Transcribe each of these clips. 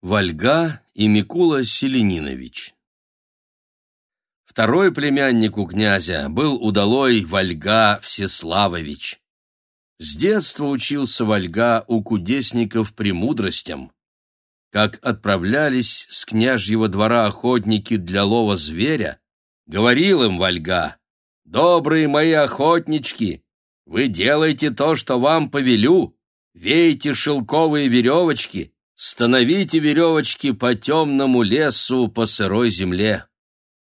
Вольга и Микула Селенинович Второй племянник у князя был удалой Вольга Всеславович. С детства учился Вольга у кудесников премудростям. Как отправлялись с княжьего двора охотники для лова зверя, говорил им Вольга, «Добрые мои охотнички, вы делаете то, что вам повелю, вейте шелковые веревочки, Становите веревочки по темному лесу, по сырой земле.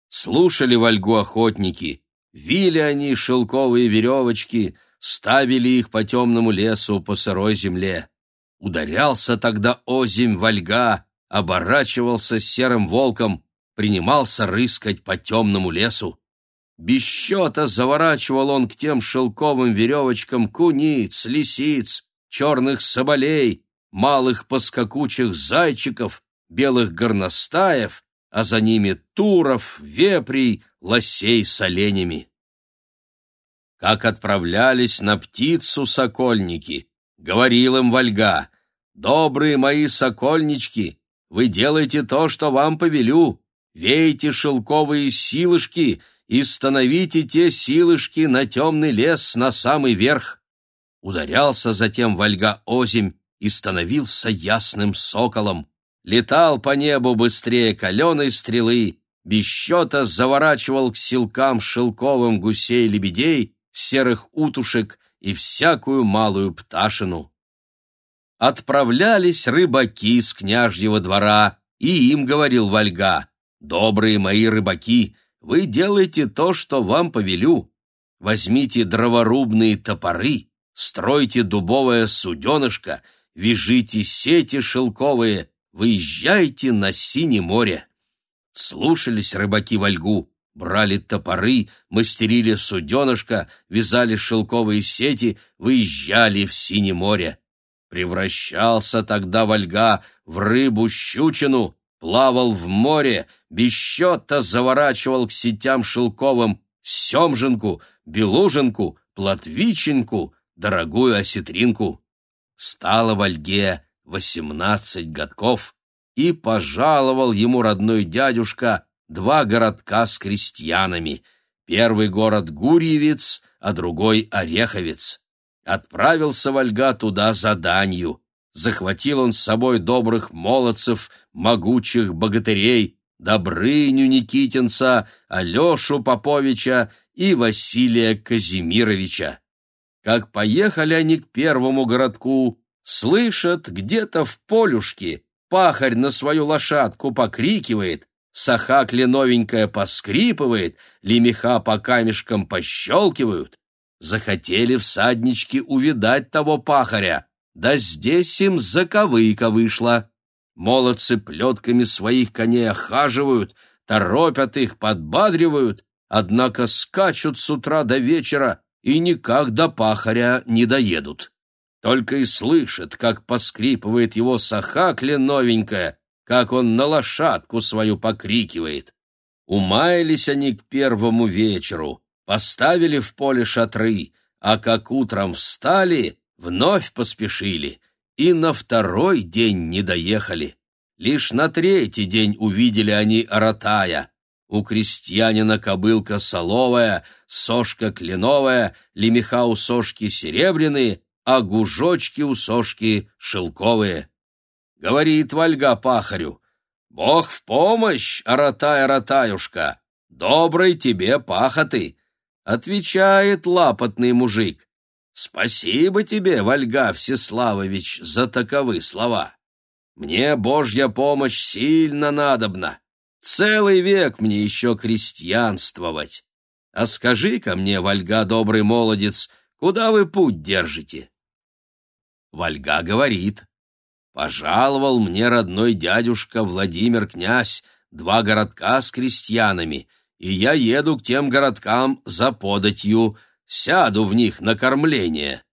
Слушали вольгу охотники, вили они шелковые веревочки, ставили их по темному лесу, по сырой земле. Ударялся тогда озимь вольга, оборачивался серым волком, принимался рыскать по темному лесу. Без счета заворачивал он к тем шелковым веревочкам куниц, лисиц, черных соболей, малых поскакучих зайчиков, белых горностаев, а за ними туров, вепрей, лосей с оленями. Как отправлялись на птицу сокольники, говорил им Вольга, «Добрые мои сокольнички, вы делаете то, что вам повелю, вейте шелковые силышки и становите те силышки на темный лес на самый верх». Ударялся затем Вольга озимь, и становился ясным соколом, летал по небу быстрее каленой стрелы, без счета заворачивал к силкам шелковым гусей-лебедей, серых утушек и всякую малую пташину. Отправлялись рыбаки с княжьего двора, и им говорил Вальга, «Добрые мои рыбаки, вы делаете то, что вам повелю. Возьмите дроворубные топоры, стройте дубовое суденышко вяжите сети шелковые, выезжайте на синее море. Слушались рыбаки вольгу, брали топоры, мастерили суденышко, вязали шелковые сети, выезжали в синее море. Превращался тогда вольга в рыбу-щучину, плавал в море, без счета заворачивал к сетям шелковым семженку, белуженку, плотвиченку, дорогую осетринку. Стало Вальге восемнадцать годков, и пожаловал ему родной дядюшка два городка с крестьянами. Первый город Гурьевец, а другой Ореховец. Отправился Вальга туда за данью. Захватил он с собой добрых молодцев, могучих богатырей, Добрыню Никитинца, Алешу Поповича и Василия Казимировича. Как поехали они к первому городку, слышат, где-то в полюшке пахарь на свою лошадку покрикивает, сахакли новенькая поскрипывает, лемеха по камешкам пощелкивают. Захотели всаднички увидать того пахаря, да здесь им заковыка вышла. Молодцы плетками своих коней охаживают, торопят их, подбадривают, однако скачут с утра до вечера, и никак до пахаря не доедут. Только и слышит, как поскрипывает его сахакля новенькая, как он на лошадку свою покрикивает. Умаялись они к первому вечеру, поставили в поле шатры, а как утром встали, вновь поспешили, и на второй день не доехали. Лишь на третий день увидели они Аратая — у крестьянина кобылка соловая, сошка кленовая, лемеха у сошки серебряные, а гужочки у сошки шелковые. Говорит Вальга пахарю, «Бог в помощь, аратая ратаюшка, добрый тебе пахоты!» Отвечает лапотный мужик, «Спасибо тебе, Вальга Всеславович, за таковы слова. Мне Божья помощь сильно надобна. Целый век мне еще крестьянствовать. А скажи-ка мне, Вальга, добрый молодец, куда вы путь держите? Вальга говорит, пожаловал мне родной дядюшка Владимир князь два городка с крестьянами, и я еду к тем городкам за податью, сяду в них на кормление.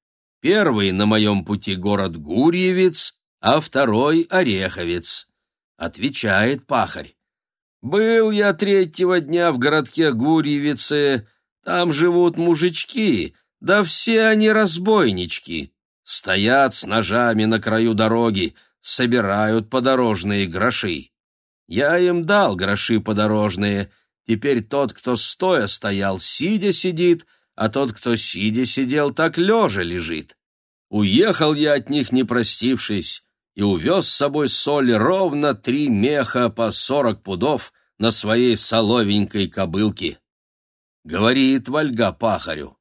Первый на моем пути город Гурьевец, а второй — Ореховец. Отвечает пахарь. Был я третьего дня в городке Гурьевице, там живут мужички, да все они разбойнички. Стоят с ножами на краю дороги, собирают подорожные гроши. Я им дал гроши подорожные. Теперь тот, кто стоя стоял, сидя сидит, а тот, кто сидя сидел, так лежа лежит. Уехал я от них, не простившись, и увез с собой соль ровно три меха по сорок пудов на своей соловенькой кобылке. Говорит Вальга пахарю,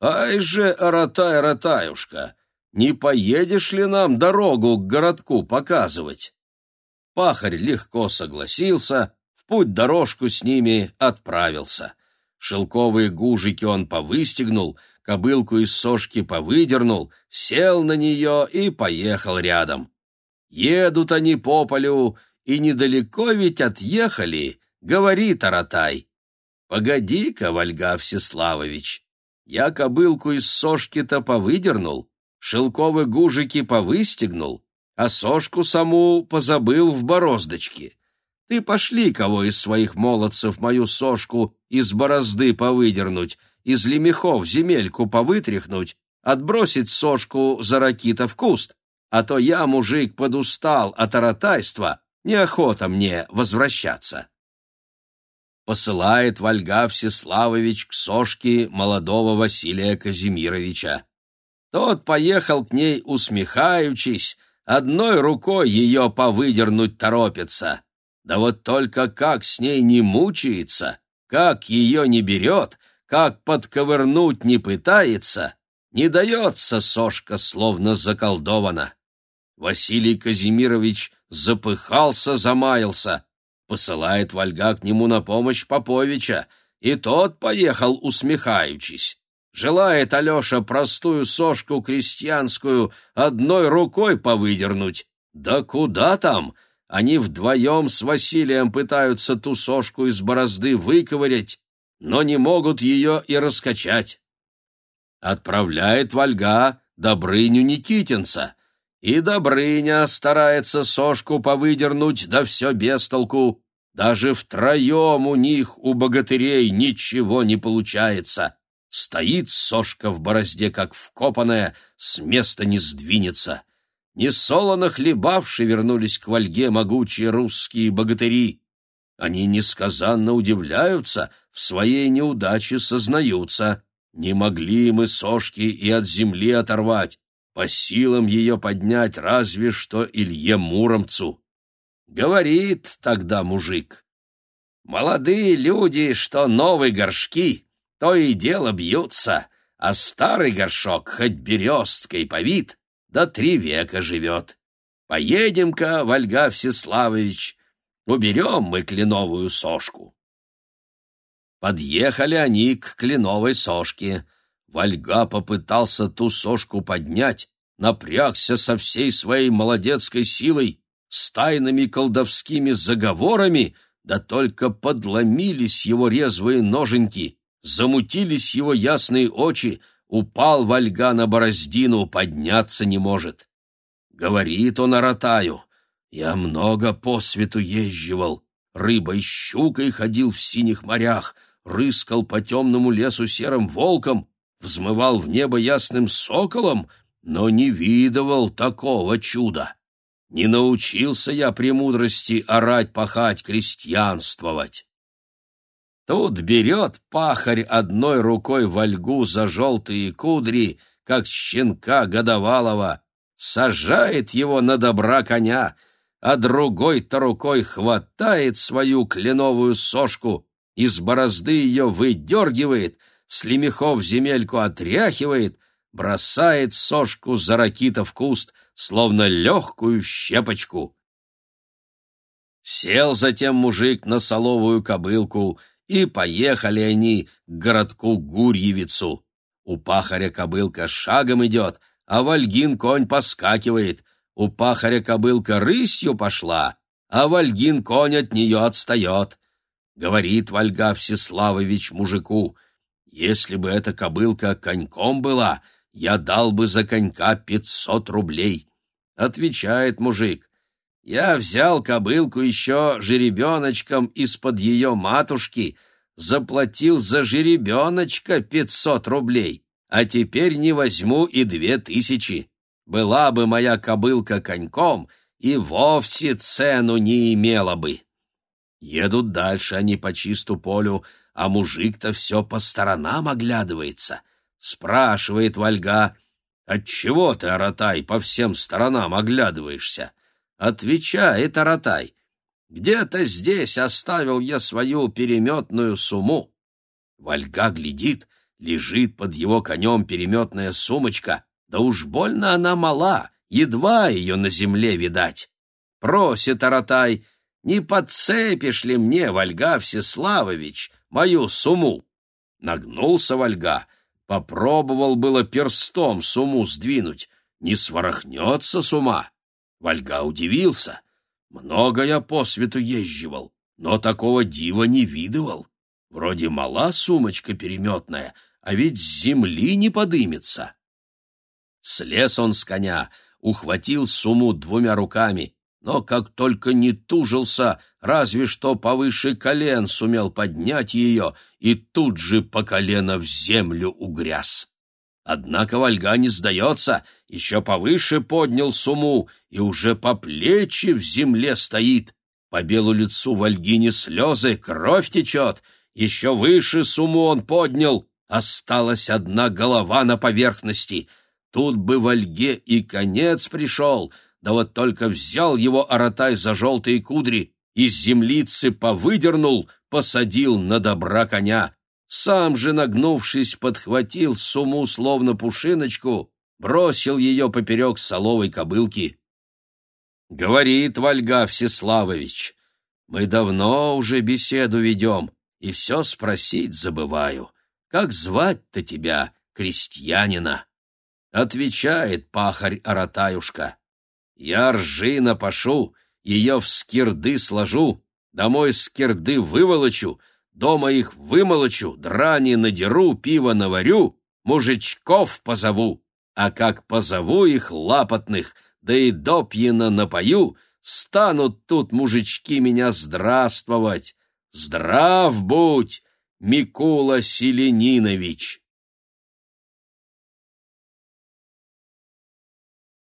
«Ай же, Аратай, Аратаюшка, не поедешь ли нам дорогу к городку показывать?» Пахарь легко согласился, в путь дорожку с ними отправился. Шелковые гужики он повыстегнул, кобылку из сошки повыдернул, сел на нее и поехал рядом. Едут они по полю, и недалеко ведь отъехали, говорит Аратай. «Погоди-ка, Вальга Всеславович, я кобылку из сошки-то повыдернул, шелковые гужики повыстегнул, а сошку саму позабыл в бороздочке. Ты пошли кого из своих молодцев мою сошку из борозды повыдернуть, из лемехов земельку повытряхнуть, отбросить сошку за ракита в куст, а то я, мужик, подустал от аратайства, неохота мне возвращаться. Посылает Вальга Всеславович к сошке молодого Василия Казимировича. Тот поехал к ней, усмехаючись, одной рукой ее повыдернуть торопится. Да вот только как с ней не мучается, как ее не берет, как подковырнуть не пытается, не дается сошка, словно заколдована. Василий Казимирович запыхался, замаялся. Посылает Вальга к нему на помощь Поповича, и тот поехал, усмехаючись. Желает Алеша простую сошку крестьянскую одной рукой повыдернуть. Да куда там? Они вдвоем с Василием пытаются ту сошку из борозды выковырять, но не могут ее и раскачать. Отправляет Вальга Добрыню Никитинца — и Добрыня старается сошку повыдернуть, да все без толку. Даже втроем у них, у богатырей, ничего не получается. Стоит сошка в борозде, как вкопанная, с места не сдвинется. Несолоно хлебавши вернулись к Вольге могучие русские богатыри. Они несказанно удивляются, в своей неудаче сознаются. Не могли мы сошки и от земли оторвать, по силам ее поднять разве что Илье Муромцу. Говорит тогда мужик. Молодые люди, что новые горшки, то и дело бьются, а старый горшок хоть бересткой повит, да три века живет. Поедем-ка, Вальга Всеславович, уберем мы кленовую сошку. Подъехали они к кленовой сошке, Вальга попытался ту сошку поднять, напрягся со всей своей молодецкой силой, с тайными колдовскими заговорами, да только подломились его резвые ноженьки, замутились его ясные очи, упал Вальга на бороздину, подняться не может. Говорит он Аратаю, «Я много по свету езживал, рыбой щукой ходил в синих морях, рыскал по темному лесу серым волком, взмывал в небо ясным соколом, но не видывал такого чуда. Не научился я премудрости орать, пахать, крестьянствовать. Тут берет пахарь одной рукой вольгу за желтые кудри, как щенка годовалого, сажает его на добра коня, а другой-то рукой хватает свою кленовую сошку, из борозды ее выдергивает — с земельку отряхивает, бросает сошку за ракита в куст, словно легкую щепочку. Сел затем мужик на соловую кобылку, и поехали они к городку Гурьевицу. У пахаря кобылка шагом идет, а Вальгин конь поскакивает. У пахаря кобылка рысью пошла, а Вальгин конь от нее отстает. Говорит Вальга Всеславович мужику, если бы эта кобылка коньком была, я дал бы за конька пятьсот рублей. Отвечает мужик. Я взял кобылку еще жеребеночком из-под ее матушки, заплатил за жеребеночка пятьсот рублей, а теперь не возьму и две тысячи. Была бы моя кобылка коньком, и вовсе цену не имела бы. Едут дальше они по чисту полю, а мужик-то все по сторонам оглядывается. Спрашивает Вальга, «Отчего ты, Аратай, по всем сторонам оглядываешься?» Отвечает Аратай, «Где-то здесь оставил я свою переметную сумму». Вальга глядит, лежит под его конем переметная сумочка, да уж больно она мала, едва ее на земле видать. Просит Аратай, не подцепишь ли мне, Вальга Всеславович, мою суму? Нагнулся Вальга, попробовал было перстом суму сдвинуть, не сворохнется с ума. Вальга удивился. Много я по свету езживал, но такого дива не видывал. Вроде мала сумочка переметная, а ведь с земли не подымется. Слез он с коня, ухватил суму двумя руками, но как только не тужился, разве что повыше колен сумел поднять ее и тут же по колено в землю угряз. Однако Вальга не сдается, еще повыше поднял суму и уже по плечи в земле стоит. По белу лицу Вальгине слезы, кровь течет, еще выше суму он поднял, осталась одна голова на поверхности. Тут бы Вальге и конец пришел — да вот только взял его Аратай за желтые кудри, из землицы повыдернул, посадил на добра коня. Сам же, нагнувшись, подхватил суму словно пушиночку, бросил ее поперек соловой кобылки. Говорит Вальга Всеславович, мы давно уже беседу ведем, и все спросить забываю. Как звать-то тебя, крестьянина? Отвечает пахарь Аратаюшка. Я ржи напашу, ее в скирды сложу, домой скирды выволочу, дома их вымолочу, драни надеру, пиво наварю, мужичков позову. А как позову их лапотных, да и допьяно напою, станут тут мужички меня здравствовать. Здрав будь, Микула Селенинович!